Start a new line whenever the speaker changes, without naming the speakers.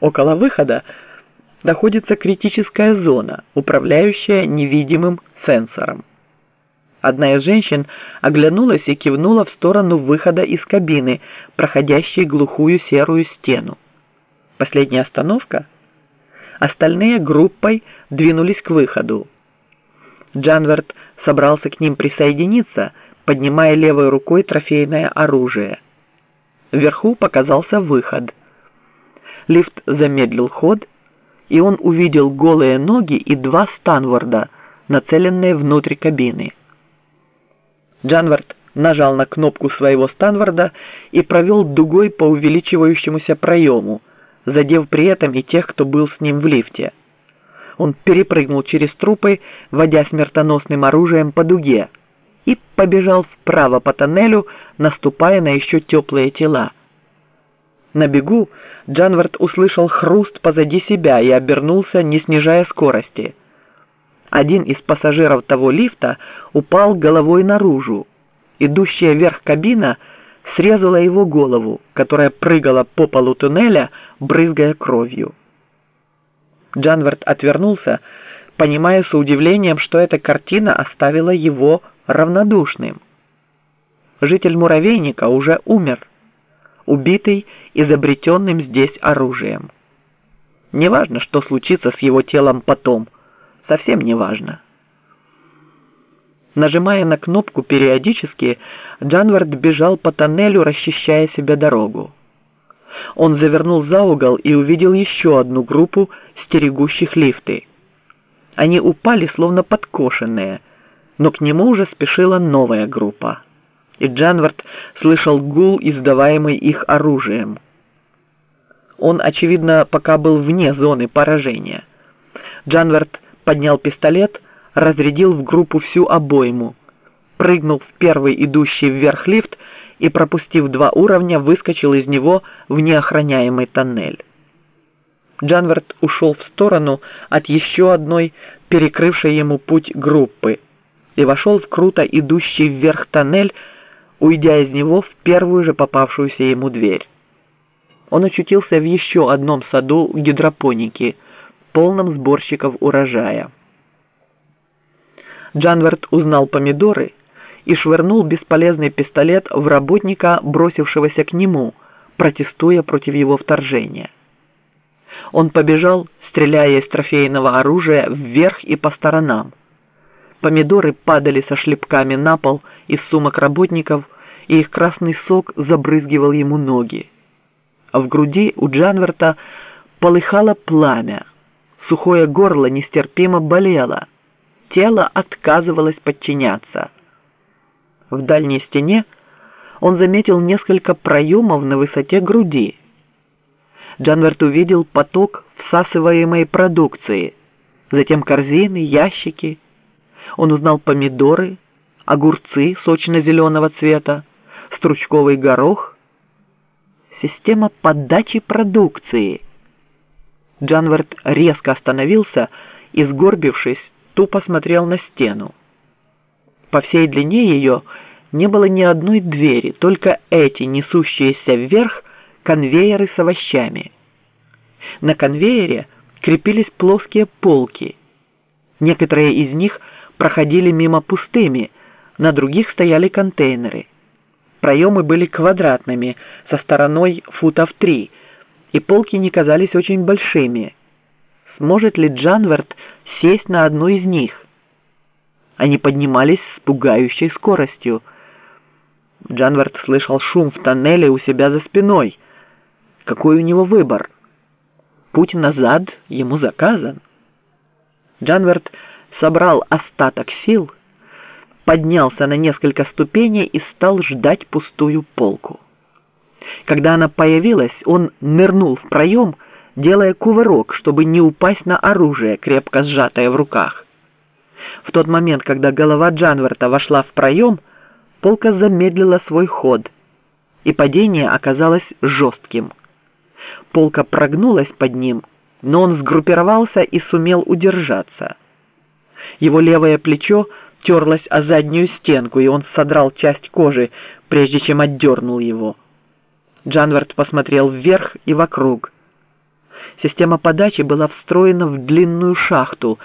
Около выхода находится критическая зона, управляющая невидимым сенсором. Одна из женщин оглянулась и кивнула в сторону выхода из кабины, проходящей глухую серую стену. Последняя остановка? Остальные группой двинулись к выходу. Джанверт собрался к ним присоединиться, поднимая левой рукой трофейное оружие. Вверху показался выход. Лифт замедлил ход, и он увидел голые ноги и два станворда, нацеленные внутрь кабины. Джанвард нажал на кнопку своего станворда и провел дугой по увеличивающемуся проему, задев при этом и тех, кто был с ним в лифте. Он перепрыгнул через трупы, водя смертоносным оружием по дуге, и побежал вправо по тоннелю, наступая на еще теплые тела. На бегу Джанвард услышал хруст позади себя и обернулся, не снижая скорости. Один из пассажиров того лифта упал головой наружу. Идущая вверх кабина срезала его голову, которая прыгала по полу туннеля, брызгая кровью. Джанвард отвернулся, понимая с удивлением, что эта картина оставила его равнодушным. Житель муравейника уже умер, убитый изобретенным здесь оружием. Неважно, что случится с его телом потом, совсем неважно. Нажимая на кнопку периодически, Джанвард бежал по тоннелю, расчищая себе дорогу. Он завернул за угол и увидел еще одну группу стерегущих лифты. Они упали, словно подкошенные, но к нему уже спешила новая группа. И Джанвард слышал гул, издаваемый их оружием. Он, очевидно, пока был вне зоны поражения. Джанвард поднял пистолет, разрядил в группу всю обойму, прыгнул в первый идущий вверх лифт и, пропустив два уровня, выскочил из него в неохраняемый тоннель. Джанвард ушел в сторону от еще одной перекрывшей ему путь группы и вошел в круто идущий вверх тоннель, уйдя из него в первую же попавшуюся ему дверь. Он очутился в еще одном саду гидропоники, полном сборщиков урожая. Джанвард узнал помидоры и швырнул бесполезный пистолет в работника, бросившегося к нему, протестуя против его вторжения. Он побежал, стреляя из трофейного оружия вверх и по сторонам. Помидоры падали со шлепками на пол из сумок работников, и их красный сок забрызгивал ему ноги. А в груди у Джанверта полыхало пламя, сухое горло нестерпимо болело, тело отказывалось подчиняться. В дальней стене он заметил несколько проемов на высоте груди. Джанверт увидел поток всасываемой продукции, затем корзины, ящики. Он узнал помидоры, огурцы сочно-зеленого цвета, стручковый горох. Система подачи продукции. Джанверт резко остановился и, сгорбившись, тупо смотрел на стену. По всей длине ее не было ни одной двери, только эти, несущиеся вверх, конвейеры с овощами. На конвейере крепились плоские полки. Некоторые из них проходили мимо пустыми, на других стояли контейнеры. Проемы были квадратными, со стороной футов три, и полки не казались очень большими. Сможет ли Джанверт сесть на одну из них? Они поднимались с пугающей скоростью. Джанвард слышал шум в тоннеле у себя за спиной. Какой у него выбор? Путь назад ему заказан. Джанвард собрал остаток сил, поднялся на несколько ступеней и стал ждать пустую полку. Когда она появилась, он нырнул в проем, делая кувырок, чтобы не упасть на оружие, крепко сжатое в руках. В тот момент, когда голова Джанверта вошла в проем, полка замедлила свой ход, и падение оказалось жестким. Полка прогнулась под ним, но он сгруппировался и сумел удержаться. Его левое плечо терлось о заднюю стенку, и он содрал часть кожи, прежде чем отдернул его. Джанверт посмотрел вверх и вокруг. Система подачи была встроена в длинную шахту,